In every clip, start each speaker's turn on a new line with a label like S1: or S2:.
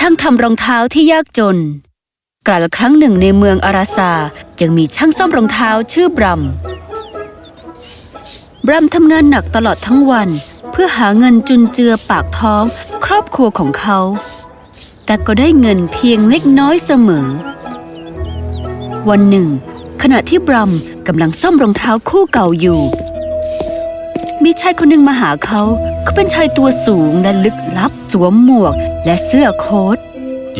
S1: ช่างทำรองเท้าที่ยากจน กล่าวครั้งหนึ่งในเมืองอาราซายังมีช่างซ่อมรองเท้าชื่อบรัม บรัมทำงานหนักตลอดทั้งวัน เพื่อหาเงินจุนเจือปากท้องครอบครัวของเขา แต่ก็ได้เงินเพียงเล็กน้อยเสมอ วันหนึ่ง ขณะที่บรัมกำลังซ่อมรองเท้าคู่เก่าอยู่ มีชายคนหนึ่งมาหาเขา เขาเป็นชายตัวสูงและลึกลับ สวมหมวกและเสื้อโค้ท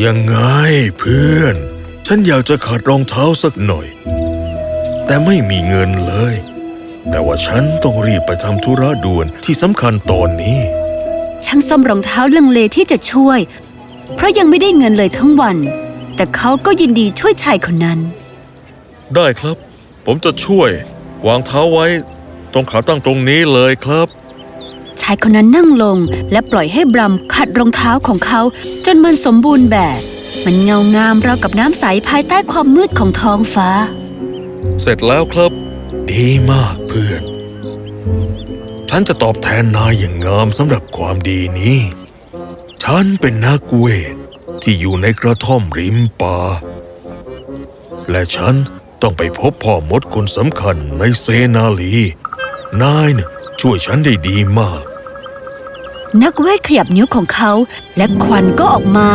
S2: ยังไงเพื่อน ฉันอยากจะขัดรองเท้าสักหน่อย แต่ไม่มีเงินเลย แต่ว่าฉันต้องรีบไปทำธุระด่วนที่สำคัญตอนนี้
S1: ช่างซ่อมรองเท้าลังเลที่จะช่วย เพราะยังไม่ได้เงินเลยทั้งวัน แต่เขาก็ยินดีช่วยชายคนนั้น
S2: ได้ครับ ผมจะช่วย วางเท้าไว้ ตรงขาตั้งตรงนี้เลยครับ
S1: ชายคนนั้นนั่งลงและปล่อยให้บรัมขัดรองเท้าของเขาจนมันสมบูรณ์แบบ มันเงางามราวกับน้ำใสภายใต้ความมืดของท้องฟ้า
S2: เสร็จแล้วครับ ดีมากเพื่อน ฉันจะตอบแทนนายอย่างงามสำหรับความดีนี้ ฉันเป็นนักเวทที่อยู่ในกระท่อมริมป่า และฉันต้องไปพบพ่อมดคนสำคัญในเซนาลี นายเนี่ยช่วยฉันได้ดีมาก
S1: นักเวทขยับนิ้วของเขาและควันก็ออกมา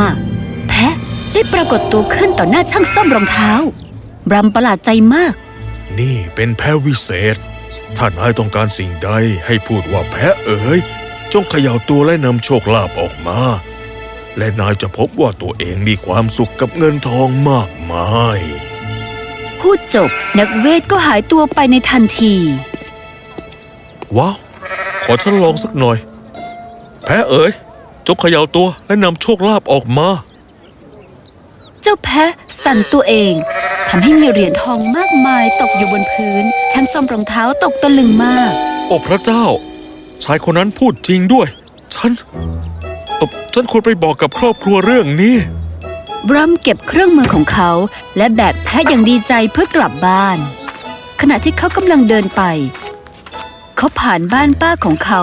S1: แพะได้ปรากฏตัวขึ้นต่อหน้าช่างซ่อมรองเท้าบรัมประหลาดใจมาก
S2: นี่เป็นแพ้วิเศษ ถ้านายต้องการสิ่งใดให้พูดว่าแพ้เอ๋ย จงเขย่าตัวและนำโชคลาภออกมา และนายจะพบว่าตัวเองมีความสุขกับเงินทองมากมาย
S1: พูดจบนักเวทก็หายตัวไปในทันที
S2: ว้าว ขอฉันลองสักหน่อย แพ้เอ๋ยจงเขย่าตัวและนำโชคลาภออกมา
S1: เจ้าแพะสั่นตัวเองทำให้มีเหรียญทองมากมายตกอยู่บนพื้นช่างซ่อมรองเท้าตกตะลึงมาก
S2: โอ้พระเจ้า ชายคนนั้นพูดจริงด้วย ฉันเอ่อฉันควรไปบอกกับครอบครัวเรื่องนี้
S1: บรัมเก็บเครื่องมือของเขา และแบกแพะอย่างดีใจเพื่อกลับบ้าน ขณะที่เขากำลังเดินไป เขาผ่านบ้านป้าของเขา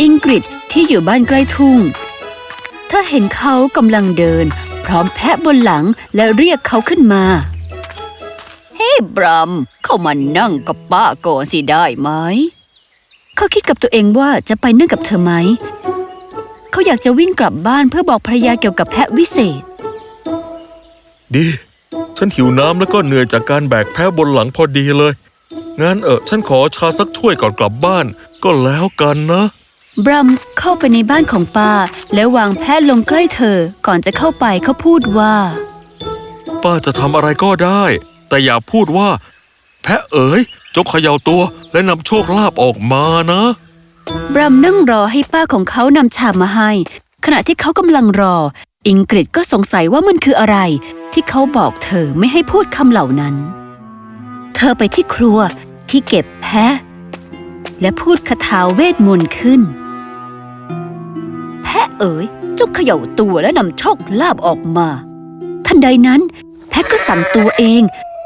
S1: อิงกริดที่อยู่บ้านใกล้ทุ่ง เธอเห็นเขากำลังเดิน พร้อมแพะบนหลังและเรียกเขาขึ้นมา เฮ้บรัม เข้ามานั่งกับป้าก่อนสิได้ไหม เขาคิดกับตัวเองว่าจะไปนั่งกับเธอไหม เขาอยากจะวิ่งกลับบ้านเพื่อบอกภรรยาเกี่ยวกับแพะวิเศษ
S2: ดี ฉันหิวน้ำแล้วก็เหนื่อยจากการแบกแพ้บนหลังพอดีเลย งั้นเออฉันขอชาสักถ้วยก่อนกลับบ้าน ก็แล้วกันนะ
S1: บรัมเข้าไปในบ้านของป้า แล้ววางแพะลงใกล้เธอ ก่อนจะเข้าไปเขาพูดว่า
S2: ป้าจะทำอะไรก็ได้ แต่อย่าพูดว่า แพะเอ๋ยจงเขย่าตัวและนำโชคลาภออกมานะ
S1: บรัมนั่งรอให้ป้าของเขานำชามมาให้ ขณะที่เขากำลังรอ อิงกฤษก็สงสัยว่ามันคืออะไร ที่เขาบอกเธอไม่ให้พูดคำเหล่านั้น เธอไปที่ครัว ที่เก็บแพะ และพูดคาถาเวทมนต์ขึ้น แพะเอ๋ยจงเขย่าตัวและนำโชคลาภออกมา ทันใดนั้น แพะก็สั่นตัวเอง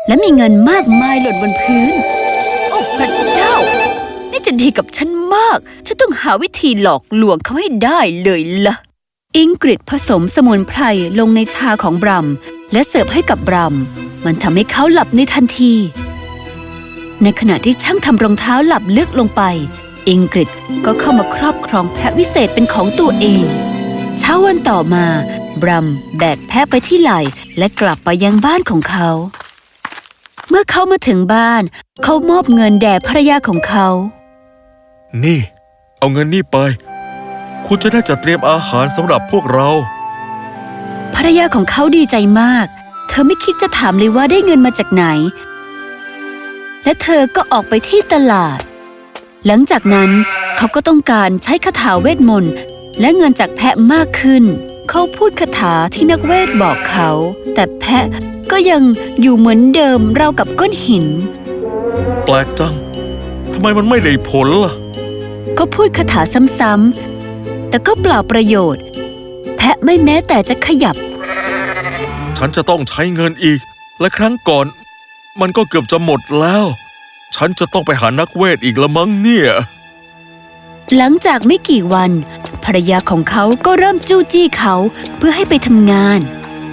S1: และมีเงินมากมายหล่นบนพื้น โอ้พระเจ้า นี่จะดีกับฉันมาก ฉันต้องหาวิธีหลอกลวงเขาให้ได้เลยละ่ะ อิงกฤษผสมสมุนไพรลงในชาของบรัม และเสิร์ฟให้กับบรัม มันทำให้เขาหลับในทันที ในขณะที่ช่างทำรองเท้าหลับลึกลงไป อิงกฤษก็เข้ามาครอบครองแพะวิเศษเป็นของตัวเอง เช้าวันต่อมา บรัมแบกแพะไปที่ไหล่และกลับไปยังบ้านของเขา เมื่อเขามาถึงบ้าน เขามอบเงินแด่ภรรยาของเขา
S2: นี่ เอาเงินนี่ไป คุณจะได้จัดเตรียมอาหารสำหรับพวกเรา
S1: ภรรยาของเขาดีใจมาก เธอไม่คิดจะถามเลยว่าได้เงินมาจากไหน และเธอก็ออกไปที่ตลาด หลังจากนั้นเขาก็ต้องการใช้คาถาเวทมนต์และเงินจากแพะมากขึ้น เขาพูดคาถาที่นักเวทบอกเขา แต่แพะก็ยังอยู่เหมือนเดิมราวกับก้อนหิน
S2: แปลกจังทำไมมันไม่ได้ผลล่ะ
S1: ก็พูดคาถาซ้ำๆ แต่ก็เปล่าประโยชน์ แพะไม่แม้แต่จะขยับ
S2: ฉันจะต้องใช้เงินอีก และครั้งก่อน มันก็เกือบจะหมดแล้ว ฉันจะต้องไปหานักเวทอีกละมั้งเนี่ย
S1: หลังจากไม่กี่วัน ภรรยาของเขาก็เริ่มจู้จี้เขาเพื่อให้ไปทำงาน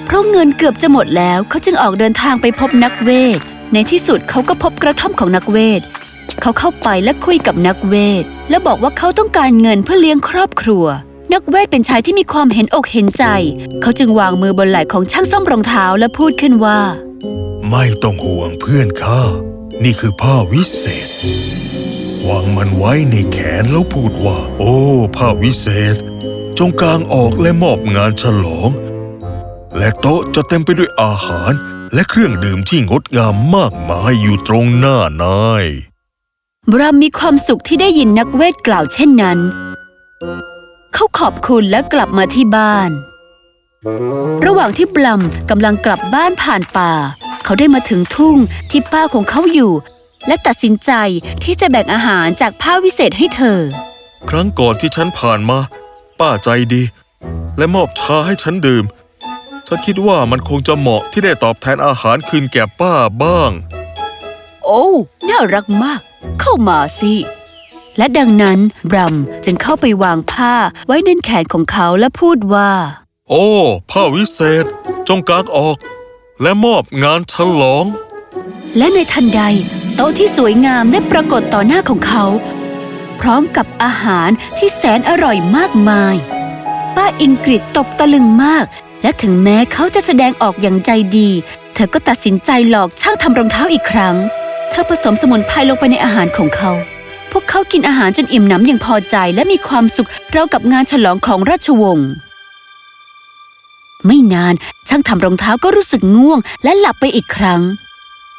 S1: เพราะเงินเกือบจะหมดแล้วเขาจึงออกเดินทางไปพบนักเวท ในที่สุดเขาก็พบกระท่อมของนักเวท เขาเข้าไปและคุยกับนักเวท และบอกว่าเขาต้องการเงินเพื่อเลี้ยงครอบครัวนักเวทเป็นชายที่มีความเห็นอกเห็นใจ เขาจึงวางมือบนไหล่ของช่างซ่อมรองเท้าและพูดขึ้นว่า
S2: ไม่ต้องห่วงเพื่อนข้า นี่คือผ้าวิเศษ วางมันไว้ในแขนแล้วพูดว่า โอ้ ผ้าวิเศษ จงกางออกและมอบงานฉลอง และโต๊ะจะเต็มไปด้วยอาหารและเครื่องดื่มที่งดงามมากมายอยู่ตรงหน้านาย
S1: บรัมมีความสุขที่ได้ยินนักเวทกล่าวเช่นนั้น เขาขอบคุณและกลับมาที่บ้าน ระหว่างที่บลัมกำลังกลับบ้านผ่านป่า เขาได้มาถึงทุ่งที่ป้าของเขาอยู่ และตัดสินใจที่จะแบ่งอาหารจากผ้าวิเศษให้เธอ
S2: ครั้งก่อนที่ฉันผ่านมา ป้าใจดี และมอบชาให้ฉันดื่ม ฉันคิดว่ามันคงจะเหมาะที่ได้ตอบแทนอาหารคืนแก่ป้าบ้าง
S1: โอ้น่ารักมาก เข้ามาสิและดังนั้นบรัมจึงเข้าไปวางผ้าไว้ในแขนของเขาและพูดว่า
S2: โอ้ ผ้าวิเศษ จงกางออก และมอบงานฉลอง
S1: และในทันใด โต๊ะที่สวยงามได้ปรากฏต่อหน้าของเขา พร้อมกับอาหารที่แสนอร่อยมากมาย ป้าอิงกฤษตกตะลึงมาก และถึงแม้เขาจะแสดงออกอย่างใจดี เธอก็ตัดสินใจหลอกช่างทำรองเท้าอีกครั้ง เธอผสมสมุนไพรลงไปในอาหารของเขา พวกเขากินอาหารจนอิ่มหนำอย่างพอใจและมีความสุขเรากับงานฉลองของราชวงศ์ ไม่นานช่างทำรองเท้าก็รู้สึกง่วง และหลับไปอีกครั้ง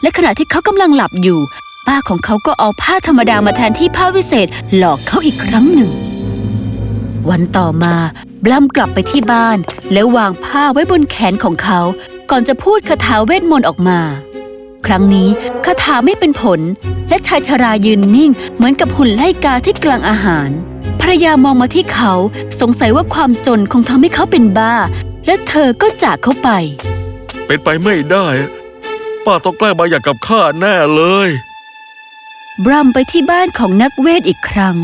S1: และขณะที่เขากำลังหลับอยู่ ป้าของเขาก็เอาผ้าธรรมดามาแทนที่ผ้าวิเศษหลอกเขาอีกครั้งหนึ่ง วันต่อมาบลัมกลับไปที่บ้าน แล้ววางผ้าไว้บนแขนของเขา ก่อนจะพูดคาถาเวทมนต์ออกมา ครั้งนี้คาถาไม่เป็นผล และชายชรายืนนิ่ง เหมือนกับหุ่นไล่กาที่กลางอาหารภรรยามองมาที่เขาสงสัยว่าความจนคงทำให้เขาเป็นบ้า และเธอก็จากเขาไป
S2: เป็นไปไม่ได้ ป้าต้องใกล้มาอย่างกับข้าแน่เลย
S1: บรัมไปที่บ้านของนักเวทอีกครั้ง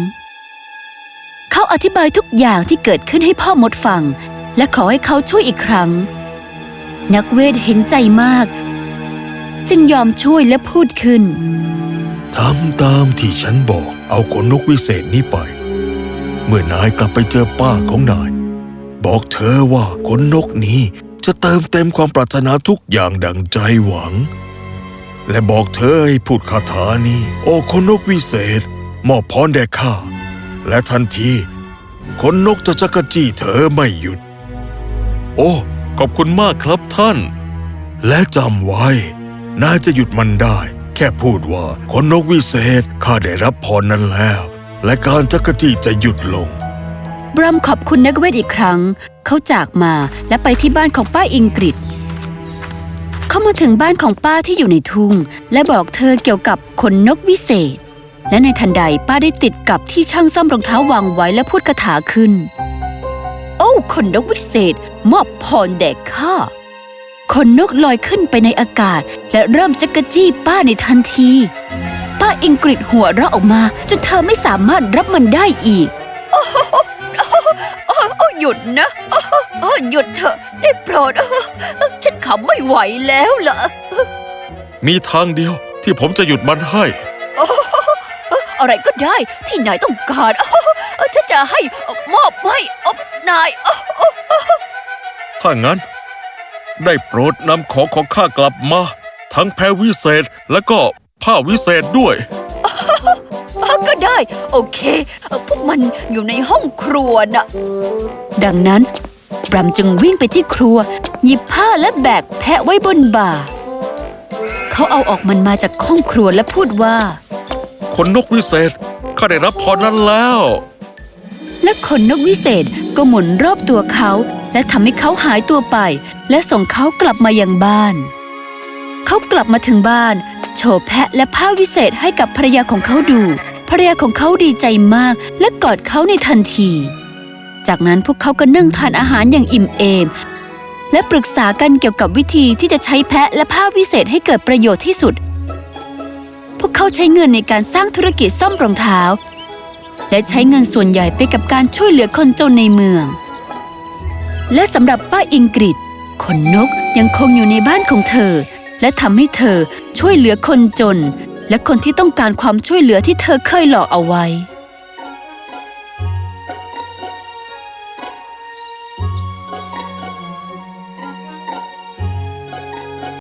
S1: เขาอธิบายทุกอย่างที่เกิดขึ้นให้พ่อมดฟัง และขอให้เขาช่วยอีกครั้ง นักเวทเห็นใจมาก จึงยอมช่วยและพูดขึ้น
S2: ทำตามที่ฉันบอก เอาขนนกวิเศษนี้ไป เมื่อนายกลับไปเจอป้าของนาย บอกเธอว่าขนนกนี้จะเติมเต็มความปรารถนาทุกอย่างดังใจหวัง และบอกเธอให้พูดคาถานี้ โอ้ขนนกวิเศษ มอบพรแด่ข้า และทันทีขนนกจะจักรจี้เธอไม่หยุด โอ้ ขอบคุณมากครับท่าน และจำไว้ น่าจะหยุดมันได้ แค่พูดว่าคนนกวิเศษข้าได้รับพรนั้นแล้ว และการจักรจี้จะหยุดลง
S1: บรัมขอบคุณนักเวทอีกครั้ง เขาจากมาและไปที่บ้านของป้าอิงกฤษเขามาถึงบ้านของป้าที่อยู่ในทุ่ง และบอกเธอเกี่ยวกับขนนกวิเศษ และในทันใดป้าได้ติดกับที่ช่างซ่อมรองเท้าวางไว้และพูดคาถาขึ้น โอ้ขนนกวิเศษ มอบพรแด่ข้าขนนกลอยขึ้นไปในอากาศ และเริ่มจะกระจี้ป้าในทันที ป้าอิงกฤษหัวเราะออกมา จนเธอไม่สามารถรับมันได้อีก โอ้โหยุดนะโอ้โอ้หยุดเถอะ ได้โปรดโอ้ฉันขำไม่ไหวแล้วล่ะ
S2: มีทางเดียวที่ผมจะหยุดมันให้
S1: โอ้อะไรก็ได้ที่นายต้องการโอ้ฉันจะให้มอบให้อบนายโอ้
S2: ถ้างั้น ได้โปรดนำของของข้ากลับมา ทั้งแพรวิเศษและก็ผ้าวิเศษด้วย
S1: ก็ได้ โอเค พวกมันอยู่ในห้องครัวน่ะดังนั้นบรัมจึงวิ่งไปที่ครัว หยิบผ้าและแบกแพะไว้บนบ่า เขาเอาออกมันมาจากห้องครัวและพูดว่า
S2: คนนกวิเศษข้าได้รับพรนั้นแล้ว
S1: และขนนกวิเศษก็หมุนรอบตัวเขา และทำให้เขาหายตัวไป และส่งเขากลับมายังบ้าน เขากลับมาถึงบ้าน โชว์แพะและผ้าวิเศษให้กับภรรยาของเขาดู ภรรยาของเขาดีใจมากและกอดเขาในทันที จากนั้นพวกเขาก็นั่งทานอาหารอย่างอิ่มเอม และปรึกษากันเกี่ยวกับวิธีที่จะใช้แพะและผ้าวิเศษให้เกิดประโยชน์ที่สุด พวกเขาใช้เงินในการสร้างธุรกิจซ่อมรองเท้า และใช้เงินส่วนใหญ่ไปกับการช่วยเหลือคนจนในเมือง และสำหรับป้าอิงกฤษขนนกยังคงอยู่ในบ้านของเธอ และทำให้เธอช่วยเหลือคนจน และคนที่ต้องการความช่วยเหลือที่เธอเคยหลอกเอาไว้